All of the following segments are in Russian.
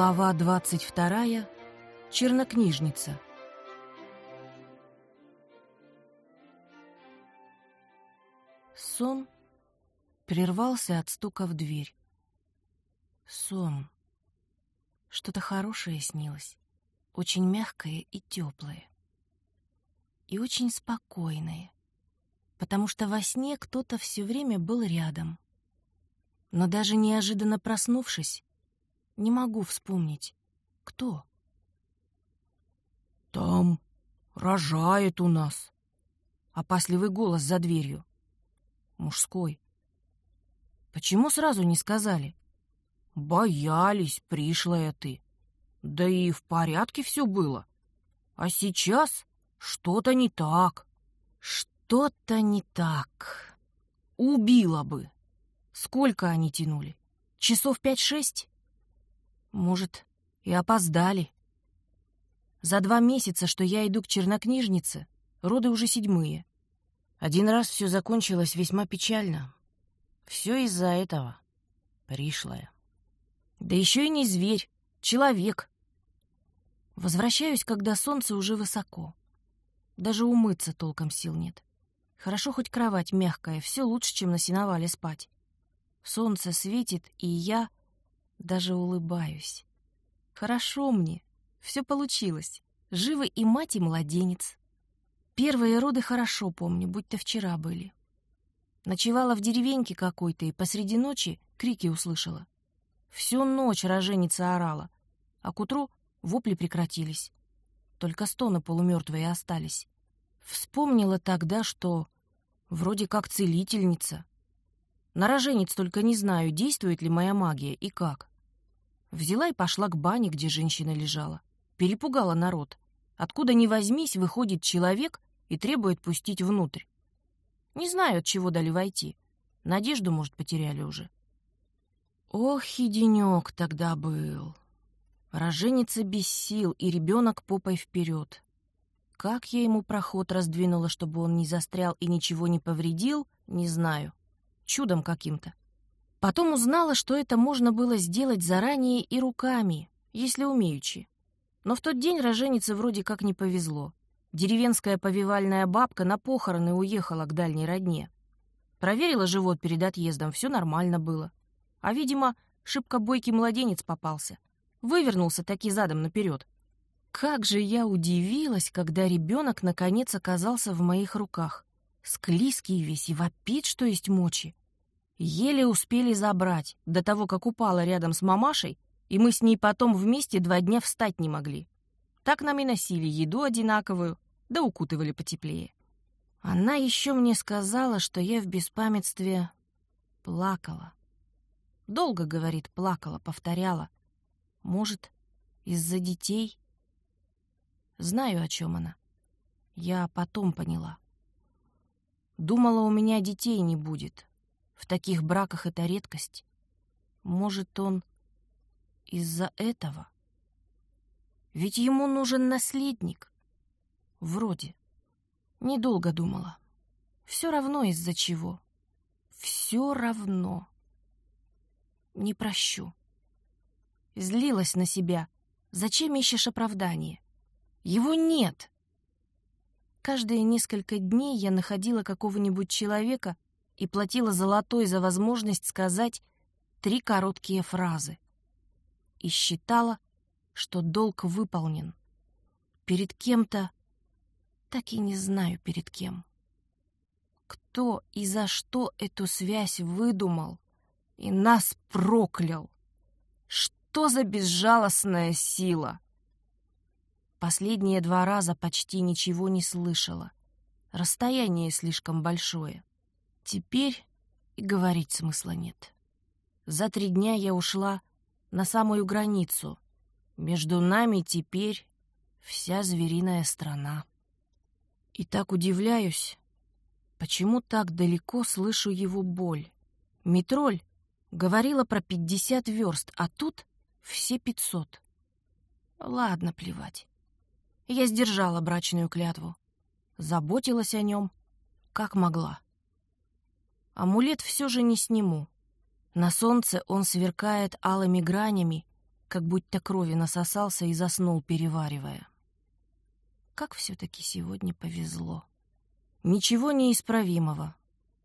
Глава 22. Чернокнижница. Сон прервался от стука в дверь. Сон. Что-то хорошее снилось, очень мягкое и теплое. И очень спокойное, потому что во сне кто-то все время был рядом. Но даже неожиданно проснувшись, не могу вспомнить, кто. «Там рожает у нас», — опасливый голос за дверью. Мужской. «Почему сразу не сказали?» «Боялись, пришлая ты. Да и в порядке все было. А сейчас что-то не так». «Что-то не так. Убила бы. Сколько они тянули? Часов пять-шесть?» Может, и опоздали. За два месяца, что я иду к чернокнижнице, роды уже седьмые. Один раз все закончилось весьма печально. Все из-за этого. Пришлая. Да еще и не зверь, человек. Возвращаюсь, когда солнце уже высоко. Даже умыться толком сил нет. Хорошо хоть кровать мягкая, все лучше, чем на сеновале спать. Солнце светит, и я даже улыбаюсь. Хорошо мне, все получилось. Живы и мать, и младенец. Первые роды хорошо помню, будто вчера были. Ночевала в деревеньке какой-то и посреди ночи крики услышала. Всю ночь роженица орала, а к утру вопли прекратились. Только стоны полумертвые остались. Вспомнила тогда, что вроде как целительница. На роженец только не знаю, действует ли моя магия и как. Взяла и пошла к бане, где женщина лежала. Перепугала народ. Откуда ни возьмись, выходит человек и требует пустить внутрь. Не знаю, от чего дали войти. Надежду, может, потеряли уже. Ох, и денек тогда был. Роженица без сил, и ребенок попой вперед. Как я ему проход раздвинула, чтобы он не застрял и ничего не повредил, не знаю. Чудом каким-то. Потом узнала, что это можно было сделать заранее и руками, если умеючи. Но в тот день роженице вроде как не повезло. Деревенская повивальная бабка на похороны уехала к дальней родне. Проверила живот перед отъездом, все нормально было. А, видимо, шибко бойкий младенец попался. Вывернулся таки задом наперед. Как же я удивилась, когда ребенок наконец оказался в моих руках. Склизкий весь и вопит, что есть мочи. Еле успели забрать, до того, как упала рядом с мамашей, и мы с ней потом вместе два дня встать не могли. Так нам и носили еду одинаковую, да укутывали потеплее. Она еще мне сказала, что я в беспамятстве плакала. Долго, говорит, плакала, повторяла. Может, из-за детей? Знаю, о чем она. Я потом поняла. Думала, у меня детей не будет, в таких браках это редкость. Может, он из-за этого? Ведь ему нужен наследник. Вроде. Недолго думала. Все равно из-за чего. Все равно. Не прощу. Злилась на себя. Зачем ищешь оправдание? Его нет. Каждые несколько дней я находила какого-нибудь человека, и платила золотой за возможность сказать три короткие фразы. И считала, что долг выполнен. Перед кем-то, так и не знаю перед кем. Кто и за что эту связь выдумал и нас проклял? Что за безжалостная сила? Последние два раза почти ничего не слышала. Расстояние слишком большое. Теперь и говорить смысла нет. За три дня я ушла на самую границу. Между нами теперь вся звериная страна. И так удивляюсь, почему так далеко слышу его боль. Метроль говорила про пятьдесят верст, а тут все пятьсот. Ладно, плевать. Я сдержала брачную клятву. Заботилась о нем, как могла. Амулет все же не сниму. На солнце он сверкает алыми гранями, как будто крови насосался и заснул, переваривая. Как все-таки сегодня повезло. Ничего неисправимого.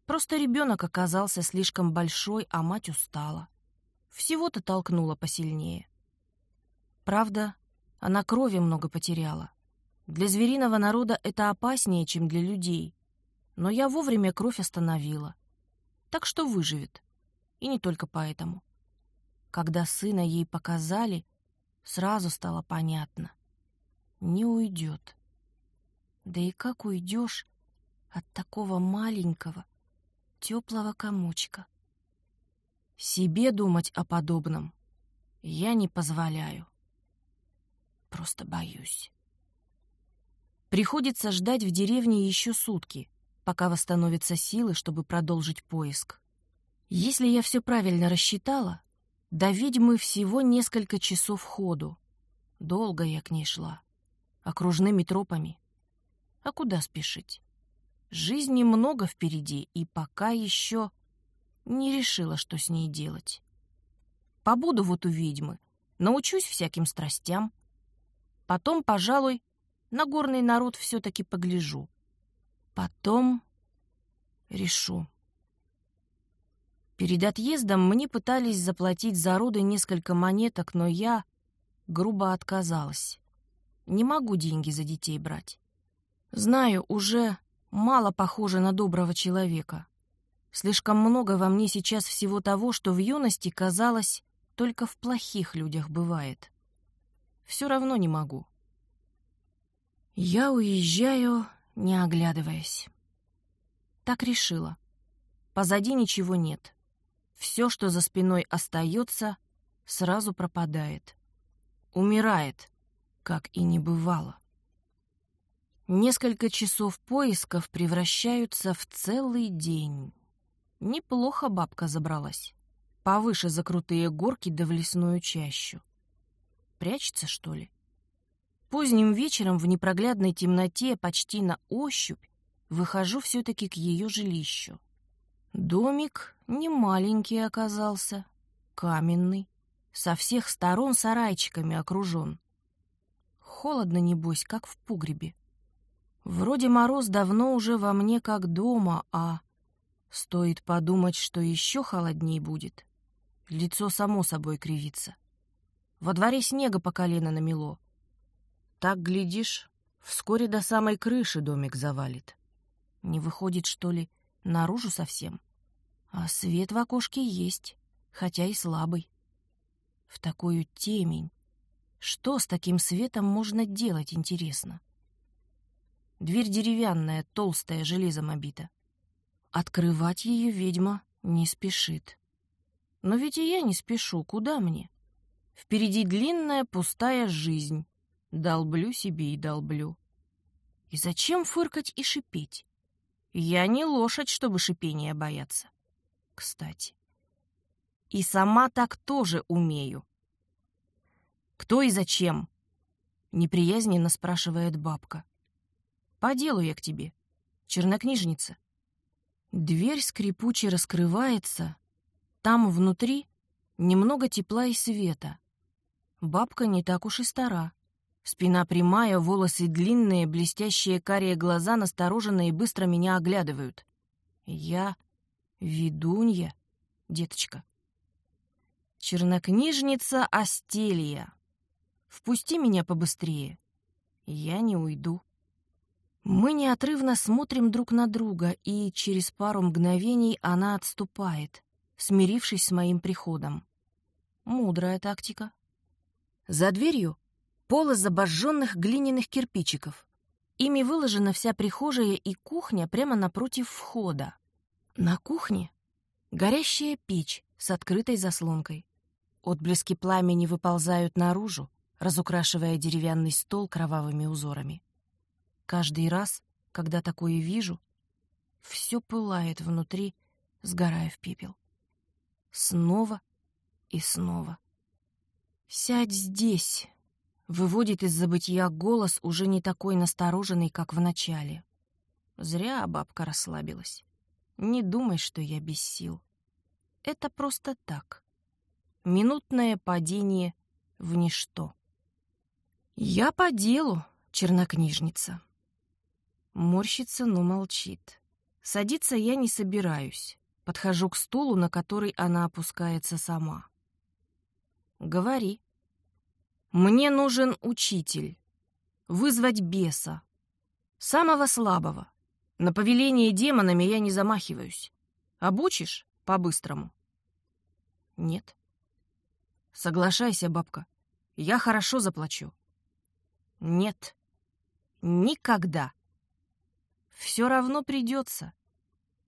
Просто ребенок оказался слишком большой, а мать устала. Всего-то толкнула посильнее. Правда, она крови много потеряла. Для звериного народа это опаснее, чем для людей. Но я вовремя кровь остановила. Так что выживет. И не только поэтому. Когда сына ей показали, сразу стало понятно. Не уйдет. Да и как уйдешь от такого маленького, теплого комочка? Себе думать о подобном я не позволяю. Просто боюсь. Приходится ждать в деревне еще сутки, пока восстановятся силы, чтобы продолжить поиск. Если я все правильно рассчитала, до ведьмы всего несколько часов ходу. Долго я к ней шла, окружными тропами. А куда спешить? Жизни много впереди, и пока еще не решила, что с ней делать. Побуду вот у ведьмы, научусь всяким страстям. Потом, пожалуй, на горный народ все-таки погляжу. Потом решу. Перед отъездом мне пытались заплатить за роды несколько монеток, но я грубо отказалась. Не могу деньги за детей брать. Знаю, уже мало похоже на доброго человека. Слишком много во мне сейчас всего того, что в юности казалось только в плохих людях бывает. Все равно не могу. Я уезжаю, не оглядываясь. Так решила. Позади ничего нет. Все, что за спиной остается, сразу пропадает. Умирает, как и не бывало. Несколько часов поисков превращаются в целый день. Неплохо бабка забралась. Повыше за крутые горки да в лесную чащу. Прячется, что ли? Поздним вечером в непроглядной темноте почти на ощупь выхожу все-таки к ее жилищу. Домик не маленький оказался, каменный, со всех сторон сарайчиками окружен. Холодно, небось, как в погребе. Вроде мороз давно уже во мне как дома, а стоит подумать, что еще холодней будет. Лицо само собой кривится. Во дворе снега по колено намело. Так, глядишь, вскоре до самой крыши домик завалит. Не выходит, что ли, наружу совсем? А свет в окошке есть, хотя и слабый. В такую темень. Что с таким светом можно делать, интересно? Дверь деревянная, толстая, железом обита. Открывать ее ведьма не спешит. Но ведь и я не спешу, куда мне? Впереди длинная пустая жизнь, Долблю себе и долблю. И зачем фыркать и шипеть? Я не лошадь, чтобы шипения бояться. Кстати. И сама так тоже умею. «Кто и зачем?» — неприязненно спрашивает бабка. «По делу я к тебе, чернокнижница». Дверь скрипуче раскрывается. Там внутри немного тепла и света. Бабка не так уж и стара. Спина прямая, волосы длинные, блестящие карие глаза настороженно и быстро меня оглядывают. Я ведунья, деточка. Чернокнижница Астелия. Впусти меня побыстрее. Я не уйду. Мы неотрывно смотрим друг на друга, и через пару мгновений она отступает, смирившись с моим приходом. Мудрая тактика. За дверью Пол из глиняных кирпичиков. Ими выложена вся прихожая и кухня прямо напротив входа. На кухне горящая печь с открытой заслонкой. Отблески пламени выползают наружу, разукрашивая деревянный стол кровавыми узорами. Каждый раз, когда такое вижу, все пылает внутри, сгорая в пепел. Снова и снова. «Сядь здесь!» Выводит из забытия голос, уже не такой настороженный, как в начале. Зря бабка расслабилась. Не думай, что я без сил. Это просто так. Минутное падение в ничто. Я по делу, чернокнижница. Морщится, но молчит. Садиться я не собираюсь. Подхожу к стулу, на который она опускается сама. Говори. Мне нужен учитель. Вызвать беса. Самого слабого. На повеление демонами я не замахиваюсь. Обучишь по-быстрому? Нет. Соглашайся, бабка. Я хорошо заплачу. Нет. Никогда. Все равно придется.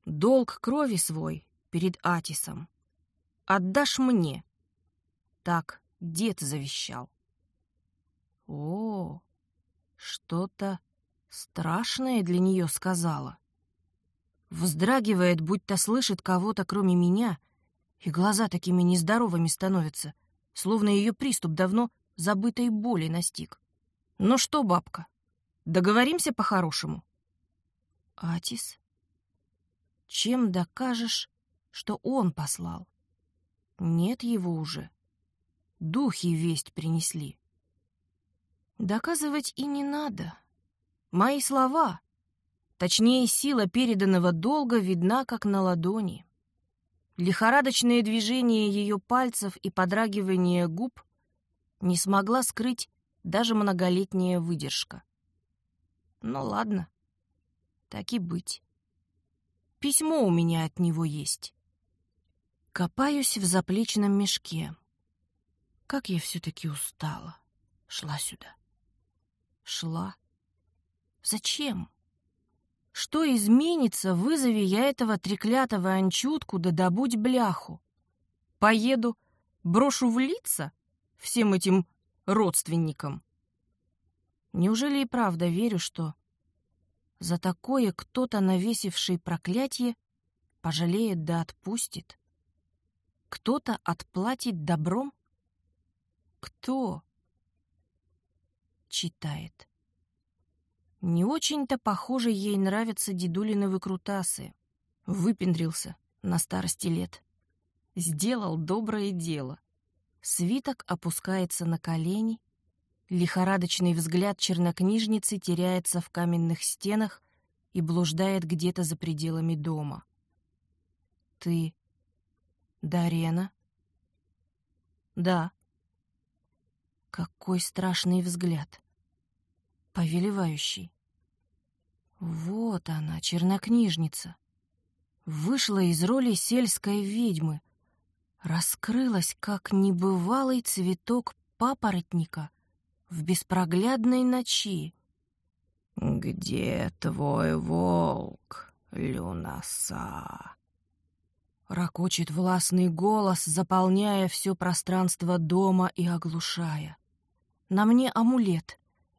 Долг крови свой перед Атисом. Отдашь мне. Так дед завещал. О, что-то страшное для нее сказала. Вздрагивает, будто слышит кого-то, кроме меня, и глаза такими нездоровыми становятся, словно ее приступ давно забытой боли настиг. «Ну что, бабка, договоримся по-хорошему?» «Атис, чем докажешь, что он послал? Нет его уже. Духи весть принесли». «Доказывать и не надо. Мои слова, точнее сила переданного долга, видна как на ладони». Лихорадочные движения ее пальцев и подрагивание губ не смогла скрыть даже многолетняя выдержка. Ну ладно, так и быть. Письмо у меня от него есть. Копаюсь в заплечном мешке. Как я все-таки устала. Шла сюда. Шла. Зачем? Что изменится, вызови я этого треклятого анчутку да добудь бляху. Поеду, брошу в лица всем этим родственникам. Неужели и правда верю, что за такое кто-то, навесивший проклятие, пожалеет да отпустит? Кто-то отплатит добром? Кто? Читает. Не очень-то, похоже, ей нравятся дедулины выкрутасы. Выпендрился на старости лет. Сделал доброе дело. Свиток опускается на колени, лихорадочный взгляд чернокнижницы теряется в каменных стенах и блуждает где-то за пределами дома. «Ты Дарена?» «Да». Какой страшный взгляд. Повелевающий. Вот она, чернокнижница. Вышла из роли сельской ведьмы, раскрылась, как небывалый цветок папоротника в беспроглядной ночи. «Где твой волк, Люнаса?» Ракочет властный голос, заполняя все пространство дома и оглушая. На мне амулет,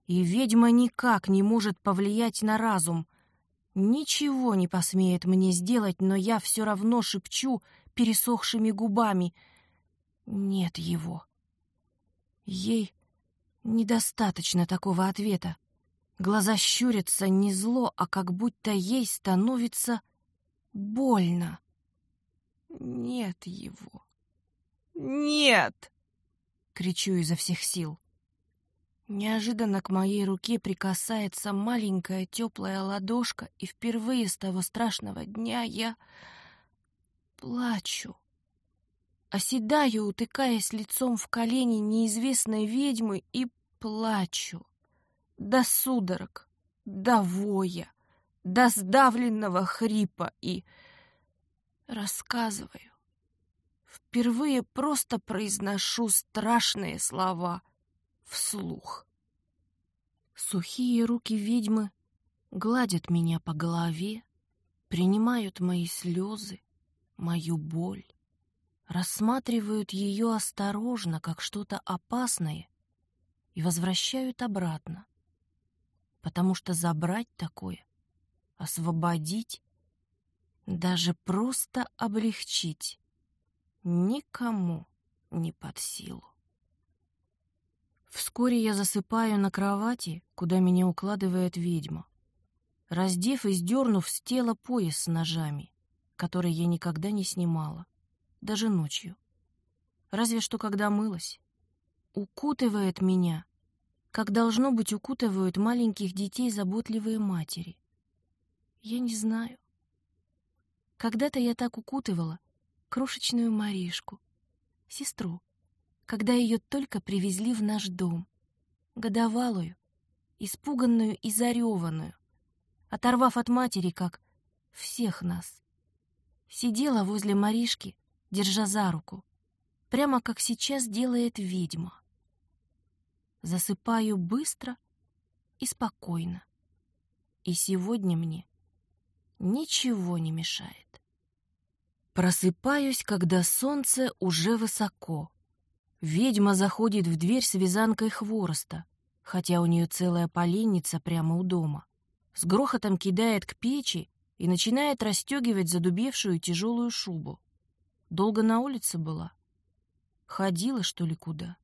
и ведьма никак не может повлиять на разум. Ничего не посмеет мне сделать, но я все равно шепчу пересохшими губами. Нет его. Ей недостаточно такого ответа. Глаза щурятся не зло, а как будто ей становится больно. Нет его. Нет! Кричу изо всех сил. Неожиданно к моей руке прикасается маленькая теплая ладошка, и впервые с того страшного дня я плачу. Оседаю, утыкаясь лицом в колени неизвестной ведьмы, и плачу. До судорог, до воя, до сдавленного хрипа и рассказываю. Впервые просто произношу страшные слова вслух. Сухие руки ведьмы гладят меня по голове, принимают мои слезы, мою боль, рассматривают ее осторожно, как что-то опасное, и возвращают обратно, потому что забрать такое, освободить, даже просто облегчить никому не под силу. Вскоре я засыпаю на кровати, куда меня укладывает ведьма, раздев и сдернув с тела пояс с ножами, который я никогда не снимала, даже ночью. Разве что когда мылась. укутывает меня, как должно быть укутывают маленьких детей заботливые матери. Я не знаю. Когда-то я так укутывала крошечную Маришку, сестру, когда ее только привезли в наш дом, годовалую, испуганную и зареванную, оторвав от матери, как всех нас. Сидела возле Маришки, держа за руку, прямо как сейчас делает ведьма. Засыпаю быстро и спокойно. И сегодня мне ничего не мешает. Просыпаюсь, когда солнце уже высоко. Ведьма заходит в дверь с вязанкой хвороста, хотя у нее целая поленница прямо у дома. С грохотом кидает к печи и начинает расстегивать задубевшую тяжелую шубу. Долго на улице была? Ходила, что ли, куда?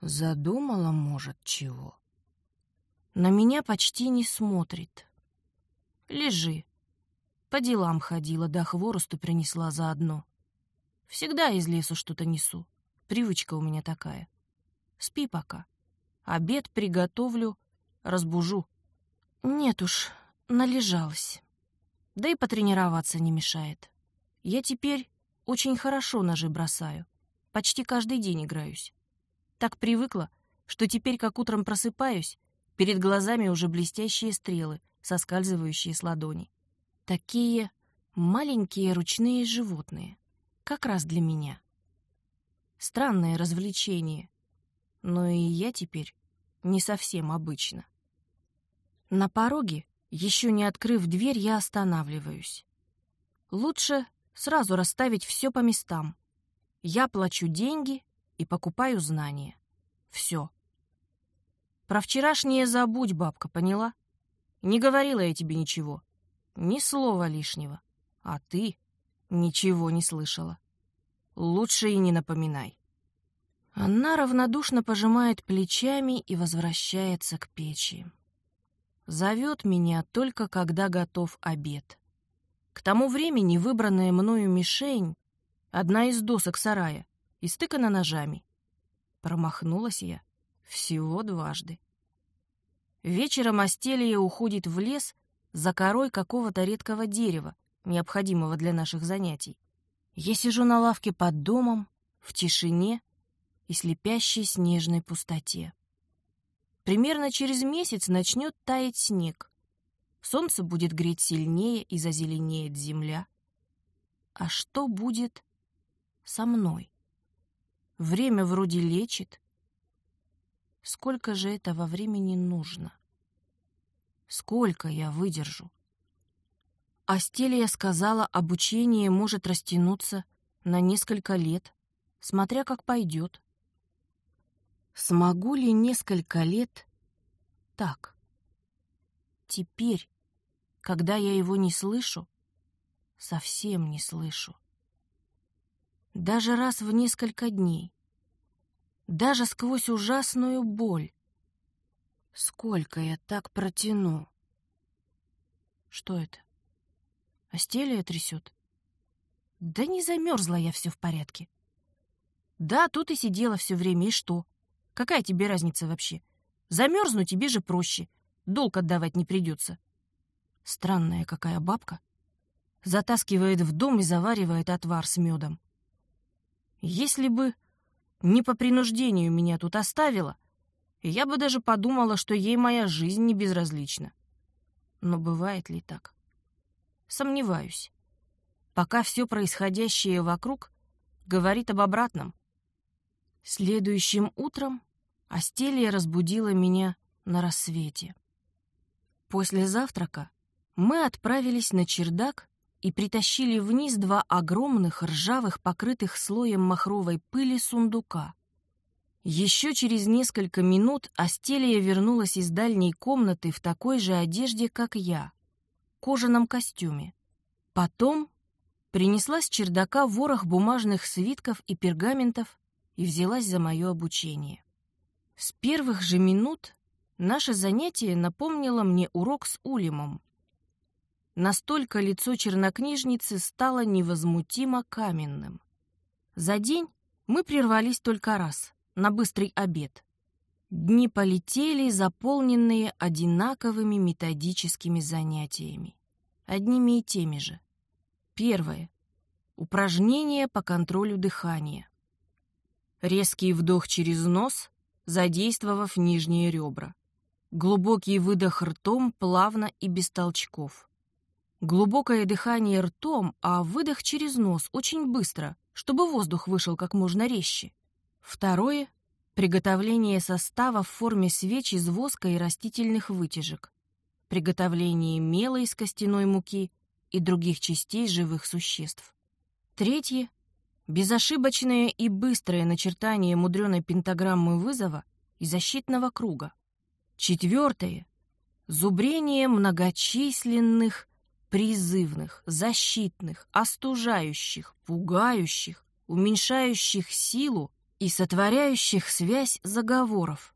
Задумала, может, чего? На меня почти не смотрит. Лежи. По делам ходила, да хворосту принесла заодно. Всегда из лесу что-то несу. Привычка у меня такая. Спи пока. Обед приготовлю, разбужу. Нет уж, належалась. Да и потренироваться не мешает. Я теперь очень хорошо ножи бросаю. Почти каждый день играюсь. Так привыкла, что теперь, как утром просыпаюсь, перед глазами уже блестящие стрелы, соскальзывающие с ладоней. Такие маленькие ручные животные, как раз для меня. Странное развлечение, но и я теперь не совсем обычно. На пороге, еще не открыв дверь, я останавливаюсь. Лучше сразу расставить все по местам. Я плачу деньги и покупаю знания. Все. Про вчерашнее забудь, бабка, поняла? Не говорила я тебе ничего. Ни слова лишнего. А ты ничего не слышала. Лучше и не напоминай. Она равнодушно пожимает плечами и возвращается к печи. Зовет меня только когда готов обед. К тому времени выбранная мною мишень, одна из досок сарая, истыкана ножами. Промахнулась я всего дважды. Вечером Астелия уходит в лес за корой какого-то редкого дерева, необходимого для наших занятий. Я сижу на лавке под домом, в тишине и слепящей снежной пустоте. Примерно через месяц начнет таять снег. Солнце будет греть сильнее и зазеленеет земля. А что будет со мной? Время вроде лечит. Сколько же этого времени нужно? Сколько я выдержу? Астелия сказала, обучение может растянуться на несколько лет, смотря как пойдет. Смогу ли несколько лет так? Теперь, когда я его не слышу, совсем не слышу. Даже раз в несколько дней. Даже сквозь ужасную боль. Сколько я так протяну? Что это? Астелия трясет? Да не замерзла я, все в порядке. Да, тут и сидела все время, и что? Какая тебе разница вообще? Замерзну тебе же проще. Долг отдавать не придется. Странная какая бабка. Затаскивает в дом и заваривает отвар с медом. Если бы не по принуждению меня тут оставила, я бы даже подумала, что ей моя жизнь не безразлична. Но бывает ли так? Сомневаюсь. Пока все происходящее вокруг говорит об обратном. Следующим утром Астелия разбудила меня на рассвете. После завтрака мы отправились на чердак и притащили вниз два огромных ржавых, покрытых слоем махровой пыли сундука. Еще через несколько минут Астелия вернулась из дальней комнаты в такой же одежде, как я, кожаном костюме. Потом принесла с чердака ворох бумажных свитков и пергаментов и взялась за мое обучение. С первых же минут наше занятие напомнило мне урок с Улимом. Настолько лицо чернокнижницы стало невозмутимо каменным. За день мы прервались только раз — на быстрый обед. Дни полетели, заполненные одинаковыми методическими занятиями. Одними и теми же. Первое. Упражнение по контролю дыхания. Резкий вдох через нос, задействовав нижние ребра. Глубокий выдох ртом, плавно и без толчков. Глубокое дыхание ртом, а выдох через нос очень быстро, чтобы воздух вышел как можно резче. Второе — приготовление состава в форме свеч из воска и растительных вытяжек. Приготовление мела из костяной муки и других частей живых существ. Третье — безошибочное и быстрое начертание мудреной пентаграммы вызова и защитного круга. Четвертое — зубрение многочисленных призывных, защитных, остужающих, пугающих, уменьшающих силу и сотворяющих связь заговоров.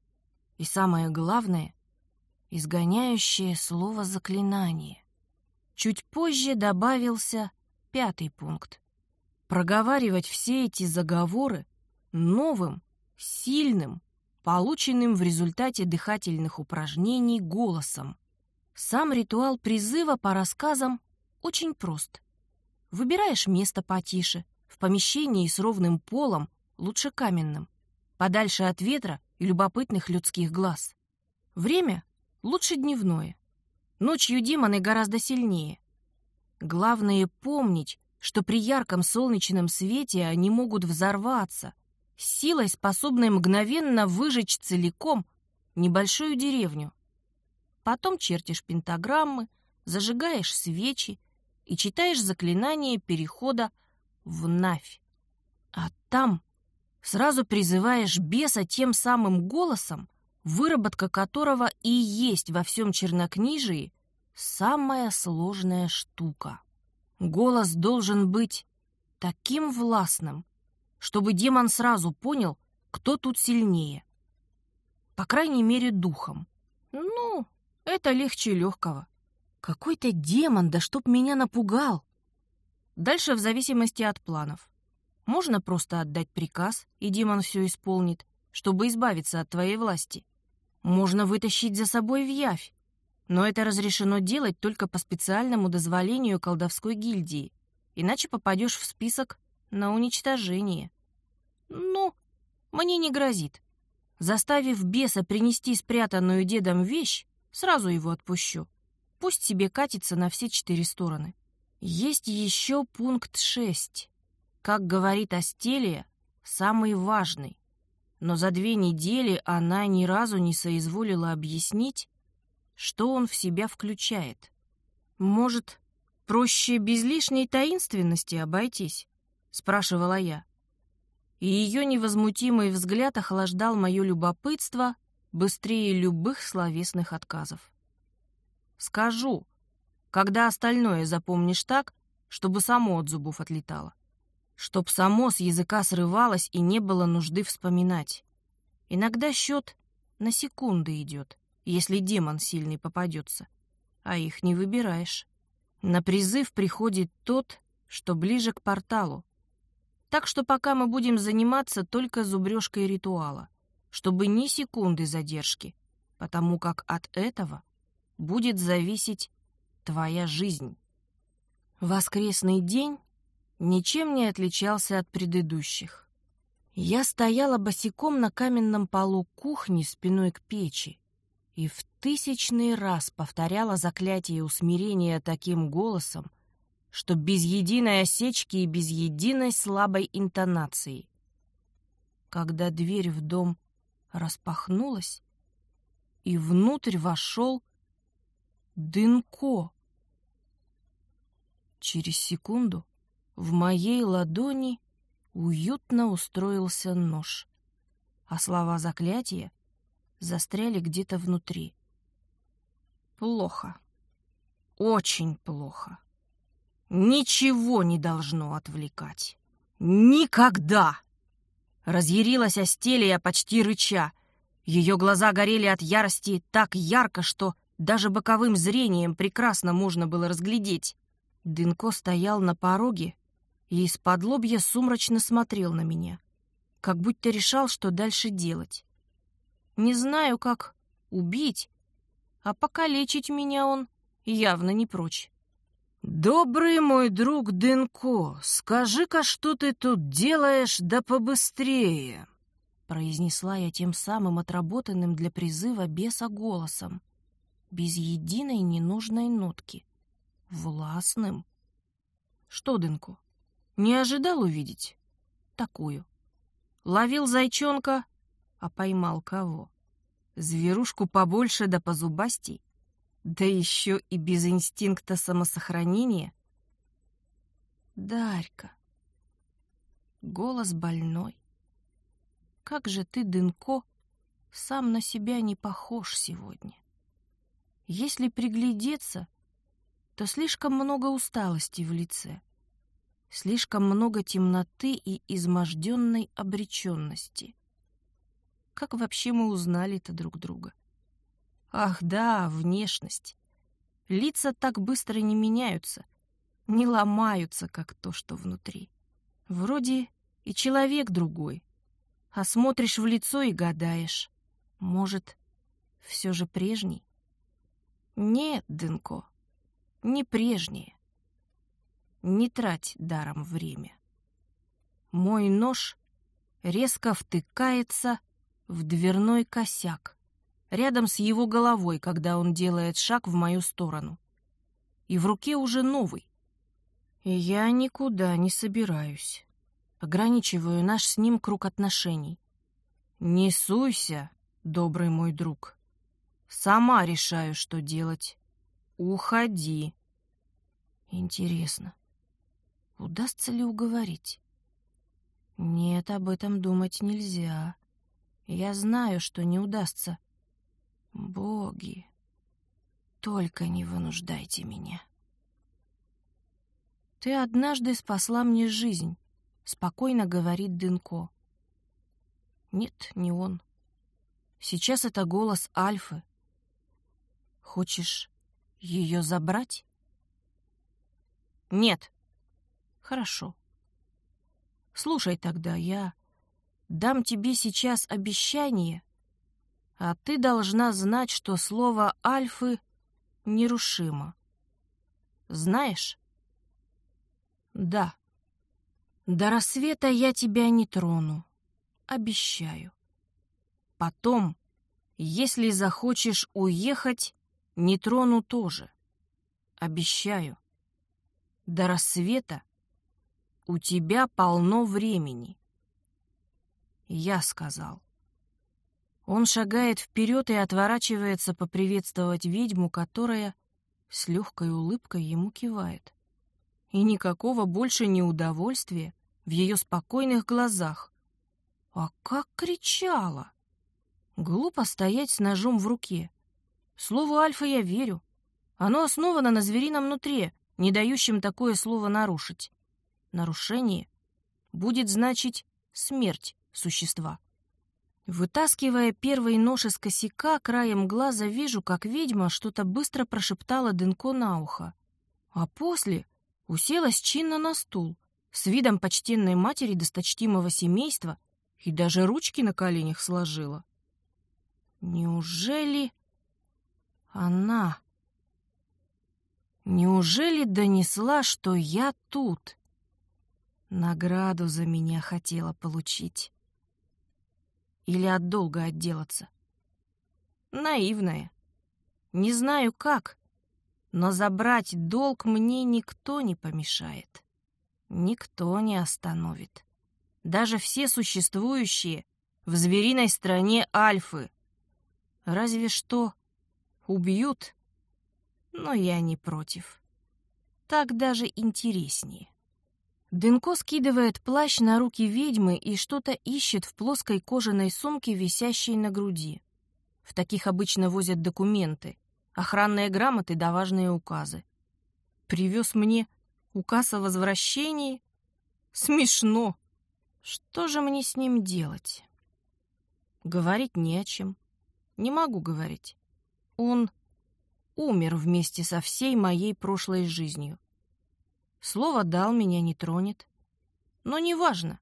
И самое главное — изгоняющее слово заклинание. Чуть позже добавился пятый пункт. Проговаривать все эти заговоры новым, сильным, полученным в результате дыхательных упражнений голосом. Сам ритуал призыва по рассказам очень прост. Выбираешь место потише, в помещении с ровным полом, лучше каменным, подальше от ветра и любопытных людских глаз. Время лучше дневное. Ночью демоны гораздо сильнее. Главное помнить, что при ярком солнечном свете они могут взорваться, силой, способной мгновенно выжечь целиком небольшую деревню. Потом чертишь пентаграммы, зажигаешь свечи и читаешь заклинание перехода в Навь. А там сразу призываешь беса тем самым голосом, выработка которого и есть во всем чернокнижии самая сложная штука. Голос должен быть таким властным, чтобы демон сразу понял, кто тут сильнее. По крайней мере, духом. Ну, это легче легкого. Какой-то демон, да чтоб меня напугал. Дальше в зависимости от планов. Можно просто отдать приказ, и демон все исполнит, чтобы избавиться от твоей власти. Можно вытащить за собой в явь, но это разрешено делать только по специальному дозволению колдовской гильдии, иначе попадешь в список на уничтожение. Ну, мне не грозит. Заставив беса принести спрятанную дедом вещь, сразу его отпущу. Пусть себе катится на все четыре стороны. Есть еще пункт 6. Как говорит Астелия, самый важный. Но за две недели она ни разу не соизволила объяснить, что он в себя включает. Может, проще без лишней таинственности обойтись? Спрашивала я. И ее невозмутимый взгляд охлаждал мое любопытство быстрее любых словесных отказов. Скажу, когда остальное запомнишь так, чтобы само от зубов отлетало. Чтоб само с языка срывалось и не было нужды вспоминать. Иногда счет на секунды идет, если демон сильный попадется, а их не выбираешь. На призыв приходит тот, что ближе к порталу. Так что пока мы будем заниматься только зубрежкой ритуала, чтобы ни секунды задержки, потому как от этого будет зависеть твоя жизнь. Воскресный день ничем не отличался от предыдущих. Я стояла босиком на каменном полу кухни спиной к печи и в тысячный раз повторяла заклятие усмирения таким голосом, что без единой осечки и без единой слабой интонации. Когда дверь в дом распахнулась, и внутрь вошел Дынко. Через секунду в моей ладони уютно устроился нож, а слова заклятия застряли где-то внутри. Плохо. Очень плохо. Ничего не должно отвлекать. Никогда! Разъярилась Астелия почти рыча. Ее глаза горели от ярости так ярко, что даже боковым зрением прекрасно можно было разглядеть. Дынко стоял на пороге и из-под лобья сумрачно смотрел на меня. как будто решал, что дальше делать. Не знаю, как убить, а покалечить меня он явно не прочь. «Добрый мой друг Дынко, скажи-ка, что ты тут делаешь, да побыстрее!» произнесла я тем самым отработанным для призыва беса голосом, без единой ненужной нотки, властным. Что, Дынко, не ожидал увидеть такую? Ловил зайчонка, а поймал кого? Зверушку побольше да позубастей? Да еще и без инстинкта самосохранения? Дарька. Голос больной. Как же ты, Дынко, сам на себя не похож сегодня. Если приглядеться, то слишком много усталости в лице, слишком много темноты и изможденной обреченности. Как вообще мы узнали-то друг друга? Ах да, внешность. Лица так быстро не меняются, не ломаются, как то, что внутри. Вроде и человек другой, а смотришь в лицо и гадаешь. Может, все же прежний? Нет, Дынко, не прежнее. Не трать даром время. Мой нож резко втыкается в дверной косяк, рядом с его головой, когда он делает шаг в мою сторону. И в руке уже новый. И я никуда не собираюсь. Ограничиваю наш с ним круг отношений. Не суйся, добрый мой друг. Сама решаю, что делать. Уходи. Интересно, удастся ли уговорить? Нет, об этом думать нельзя. Я знаю, что не удастся. Боги, только не вынуждайте меня. Ты однажды спасла мне жизнь, спокойно говорит Дынко. Нет, не он. Сейчас это голос Альфы. Хочешь ее забрать? Нет. Хорошо. Слушай тогда, я дам тебе сейчас обещание, а ты должна знать, что слово Альфы нерушимо. Знаешь? Да. До рассвета я тебя не трону. Обещаю. Потом, если захочешь уехать, не трону тоже. Обещаю. До рассвета у тебя полно времени. Я сказал. Он шагает вперед и отворачивается поприветствовать ведьму, которая с легкой улыбкой ему кивает. И никакого больше неудовольствия в ее спокойных глазах. А как кричала! Глупо стоять с ножом в руке. Слову Альфа я верю. Оно основано на зверином нутре, не дающем такое слово нарушить. Нарушение будет значить смерть существа. Вытаскивая первый нож из косяка, краем глаза вижу, как ведьма что-то быстро прошептала Дынко на ухо. А после уселась чинно на стул, с видом почтенной матери досточтимого семейства и даже ручки на коленях сложила. Неужели она... Неужели донесла, что я тут? Награду за меня хотела получить или от долга отделаться. Наивная. Не знаю как, но забрать долг мне никто не помешает. Никто не остановит. Даже все существующие в звериной стране альфы. Разве что убьют, но я не против. Так даже интереснее. Дынко скидывает плащ на руки ведьмы и что-то ищет в плоской кожаной сумке, висящей на груди. В таких обычно возят документы, охранные грамоты да важные указы. Привез мне указ о возвращении? Смешно. Что же мне с ним делать? Говорить не о чем. Не могу говорить. Он умер вместе со всей моей прошлой жизнью. Слово дал, меня не тронет. Но неважно.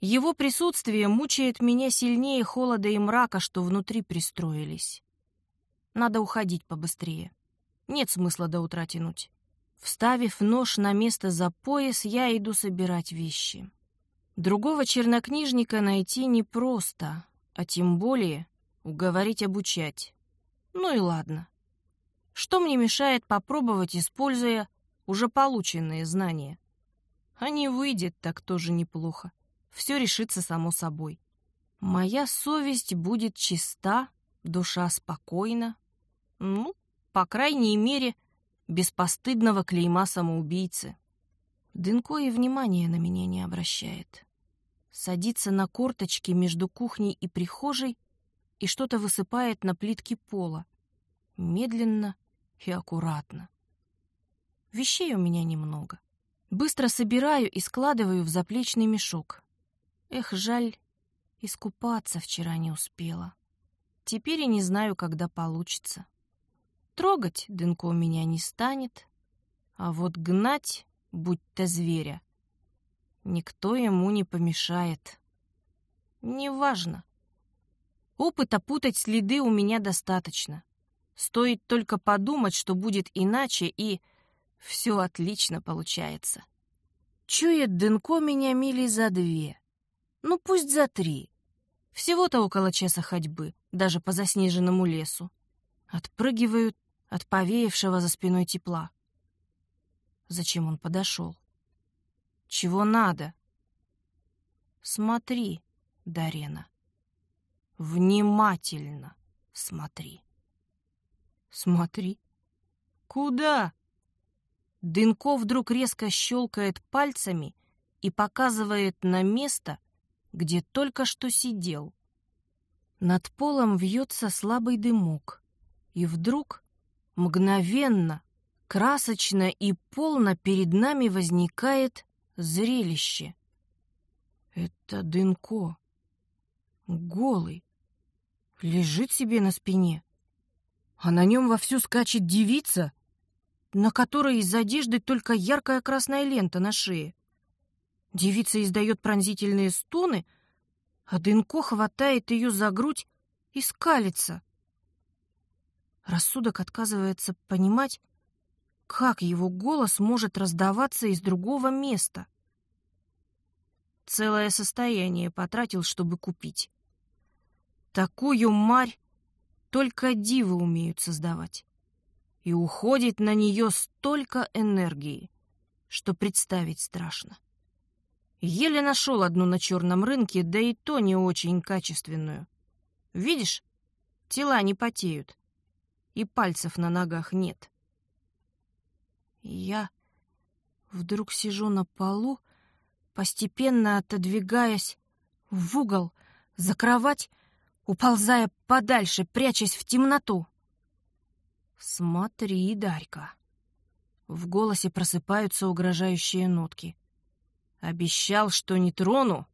Его присутствие мучает меня сильнее холода и мрака, что внутри пристроились. Надо уходить побыстрее. Нет смысла до утра тянуть. Вставив нож на место за пояс, я иду собирать вещи. Другого чернокнижника найти непросто, а тем более уговорить обучать. Ну и ладно. Что мне мешает попробовать, используя уже полученные знания? А не выйдет, так тоже неплохо все решится само собой. Моя совесть будет чиста, душа спокойна. Ну, по крайней мере, без постыдного клейма самоубийцы. Дынко и внимания на меня не обращает. Садится на корточки между кухней и прихожей и что-то высыпает на плитки пола. Медленно и аккуратно. Вещей у меня немного. Быстро собираю и складываю в заплечный мешок. Эх, жаль, искупаться вчера не успела. Теперь и не знаю, когда получится. Трогать Дынко меня не станет, а вот гнать, будь то зверя, никто ему не помешает. Неважно. Опыта путать следы у меня достаточно. Стоит только подумать, что будет иначе, и все отлично получается. Чует Дынко меня мили за две. Ну, пусть за три. Всего-то около часа ходьбы, даже по заснеженному лесу. Отпрыгивают от повеявшего за спиной тепла. Зачем он подошел? Чего надо? Смотри, Дарена. Внимательно смотри. Смотри. Куда? Дынко вдруг резко щелкает пальцами и показывает на место, где только что сидел. Над полом вьется слабый дымок, и вдруг, мгновенно, красочно и полно перед нами возникает зрелище. Это Дынко, голый, лежит себе на спине, а на нем вовсю скачет девица, на которой из одежды только яркая красная лента на шее. Девица издает пронзительные стоны, а Дынко хватает ее за грудь и скалится. Рассудок отказывается понимать, как его голос может раздаваться из другого места. Целое состояние потратил, чтобы купить. Такую марь только дивы умеют создавать. И уходит на нее столько энергии, что представить страшно. Еле нашел одну на черном рынке, да и то не очень качественную. Видишь, тела не потеют, и пальцев на ногах нет. Я вдруг сижу на полу, постепенно отодвигаясь в угол, за кровать, уползая подальше, прячась в темноту. «Смотри, Дарька!» В голосе просыпаются угрожающие нотки. Обещал, что не трону,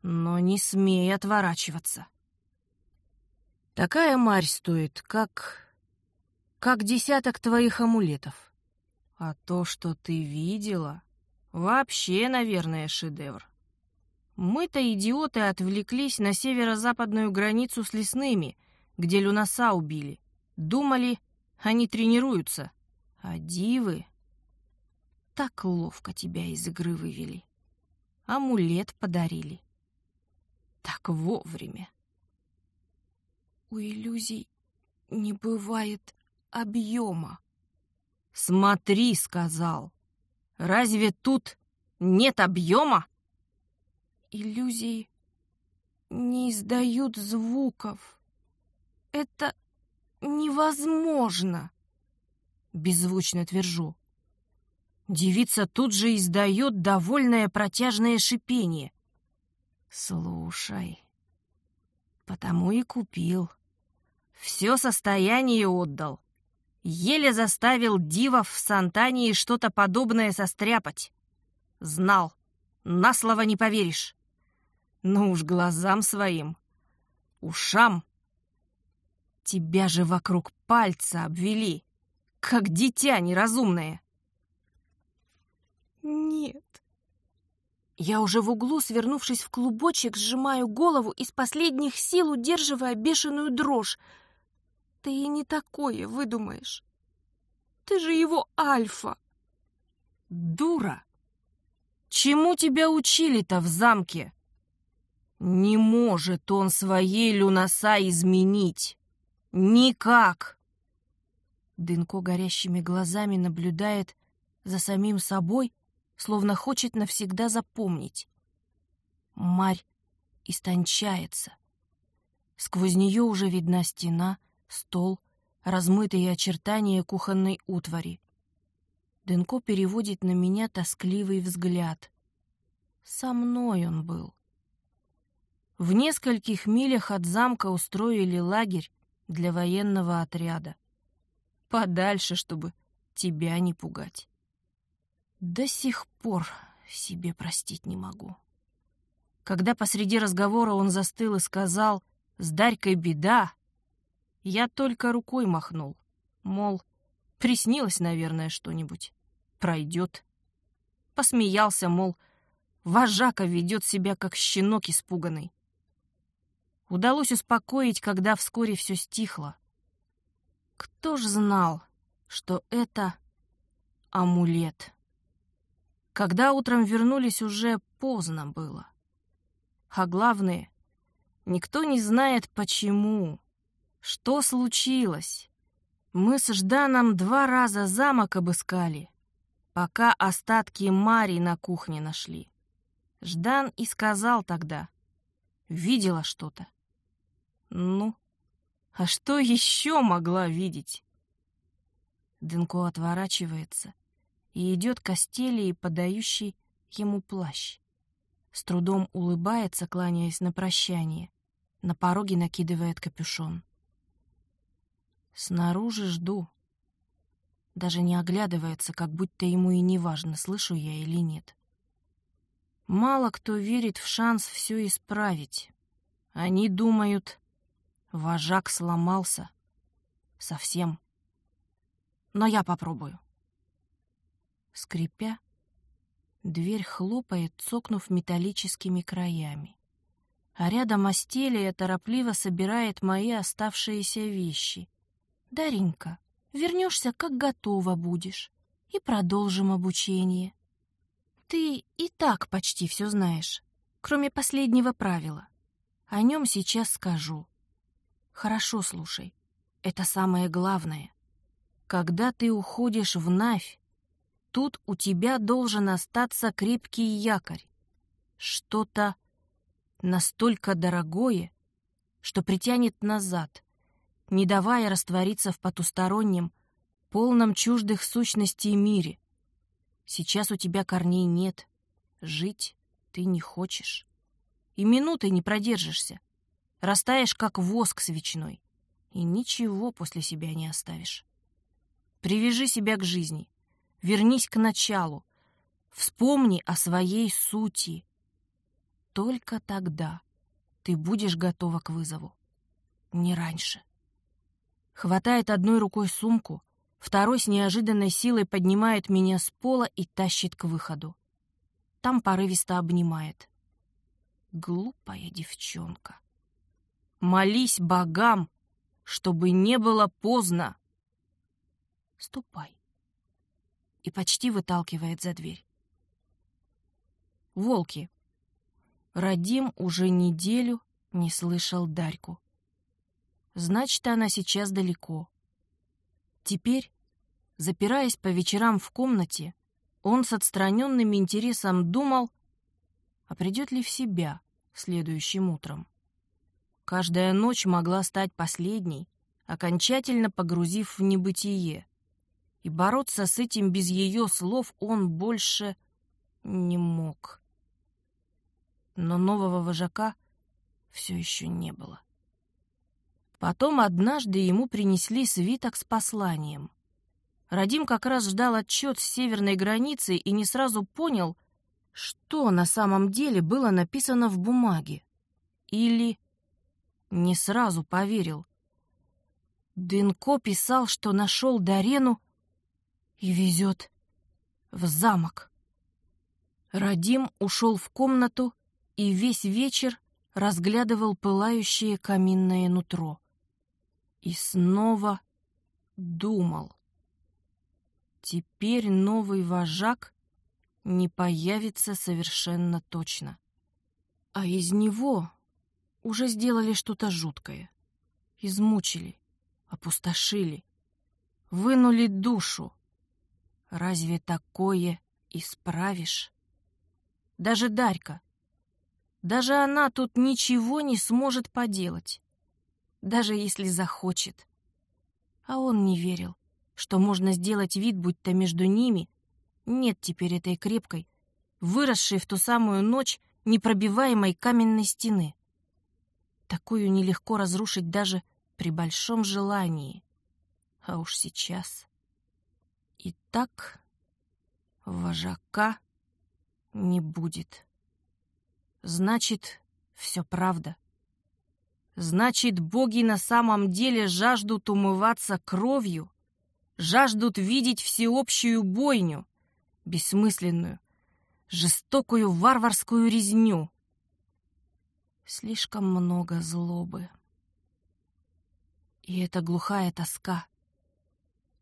но не смей отворачиваться. Такая марь стоит, как... как десяток твоих амулетов. А то, что ты видела, вообще, наверное, шедевр. Мы-то, идиоты, отвлеклись на северо-западную границу с лесными, где люноса убили. Думали, они тренируются. А дивы так ловко тебя из игры вывели. Амулет подарили. Так вовремя. У иллюзий не бывает объема. Смотри, сказал. Разве тут нет объема? Иллюзии не издают звуков. Это невозможно. Беззвучно твержу. Девица тут же издает довольное протяжное шипение. «Слушай, потому и купил. Все состояние отдал. Еле заставил дивов в Сантании что-то подобное состряпать. Знал, на слово не поверишь. Ну уж глазам своим, ушам. Тебя же вокруг пальца обвели, как дитя неразумное. Нет. Я уже в углу, свернувшись в клубочек, сжимаю голову, из последних сил удерживая бешеную дрожь. Ты и не такое выдумаешь. Ты же его альфа. Дура! Чему тебя учили-то в замке? Не может он своей люноса изменить. Никак. Дынко горящими глазами наблюдает за самим собой, словно хочет навсегда запомнить. Марь истончается. Сквозь нее уже видна стена, стол, размытые очертания кухонной утвари. Дынко переводит на меня тоскливый взгляд. Со мной он был. В нескольких милях от замка устроили лагерь для военного отряда. Подальше, чтобы тебя не пугать. До сих пор себе простить не могу. Когда посреди разговора он застыл и сказал «С Дарькой беда», я только рукой махнул, мол, приснилось, наверное, что-нибудь, пройдет. Посмеялся, мол, вожака ведет себя, как щенок испуганный. Удалось успокоить, когда вскоре все стихло. Кто ж знал, что это амулет? Когда утром вернулись, уже поздно было. А главное, никто не знает почему. Что случилось? Мы с Жданом два раза замок обыскали, пока остатки Мари на кухне нашли. Ждан и сказал тогда. Видела что-то. Ну, а что еще могла видеть? Дынко отворачивается и идет к и подающий ему плащ. С трудом улыбается, кланяясь на прощание. На пороге накидывает капюшон. Снаружи жду. Даже не оглядывается, как будто ему и не важно, слышу я или нет. Мало кто верит в шанс все исправить. Они думают, Вожак сломался. Совсем. Но я попробую. Скрипя, дверь хлопает, цокнув металлическими краями. А рядом Астелия торопливо собирает мои оставшиеся вещи. «Даренька, вернешься, как готова будешь, и продолжим обучение. Ты и так почти все знаешь, кроме последнего правила. О нем сейчас скажу. Хорошо слушай. Это самое главное. Когда ты уходишь в Навь, тут у тебя должен остаться крепкий якорь. Что-то настолько дорогое, что притянет назад, не давая раствориться в потустороннем, полном чуждых сущностей мире. Сейчас у тебя корней нет, жить ты не хочешь. И минуты не продержишься. Растаешь, как воск свечной, и ничего после себя не оставишь. Привяжи себя к жизни, вернись к началу, вспомни о своей сути. Только тогда ты будешь готова к вызову, не раньше. Хватает одной рукой сумку, второй с неожиданной силой поднимает меня с пола и тащит к выходу. Там порывисто обнимает. Глупая девчонка. Молись богам, чтобы не было поздно. Ступай. И почти выталкивает за дверь. Волки. Радим уже неделю не слышал Дарьку. Значит, она сейчас далеко. Теперь, запираясь по вечерам в комнате, он с отстраненным интересом думал, а придет ли в себя следующим утром. Каждая ночь могла стать последней, окончательно погрузив в небытие. И бороться с этим без ее слов он больше не мог. Но нового вожака все еще не было. Потом однажды ему принесли свиток с посланием. Радим как раз ждал отчет с северной границы и не сразу понял, что на самом деле было написано в бумаге. Или не сразу поверил. Дынко писал, что нашел Дарену и везет в замок. Радим ушел в комнату и весь вечер разглядывал пылающее каминное нутро. И снова думал. Теперь новый вожак не появится совершенно точно. А из него уже сделали что-то жуткое. Измучили, опустошили, вынули душу. Разве такое исправишь? Даже Дарька. Даже она тут ничего не сможет поделать. Даже если захочет. А он не верил, что можно сделать вид, будто между ними нет теперь этой крепкой, выросшей в ту самую ночь непробиваемой каменной стены. Такую нелегко разрушить даже при большом желании. А уж сейчас. И так вожака не будет. Значит, все правда. Значит, боги на самом деле жаждут умываться кровью, жаждут видеть всеобщую бойню, бессмысленную, жестокую варварскую резню. Слишком много злобы. И эта глухая тоска,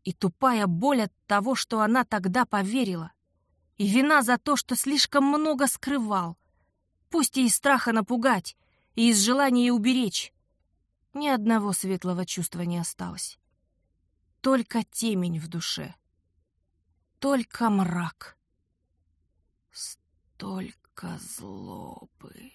и тупая боль от того, что она тогда поверила, и вина за то, что слишком много скрывал, пусть и из страха напугать, и из желания уберечь. Ни одного светлого чувства не осталось. Только темень в душе. Только мрак. Столько злобы.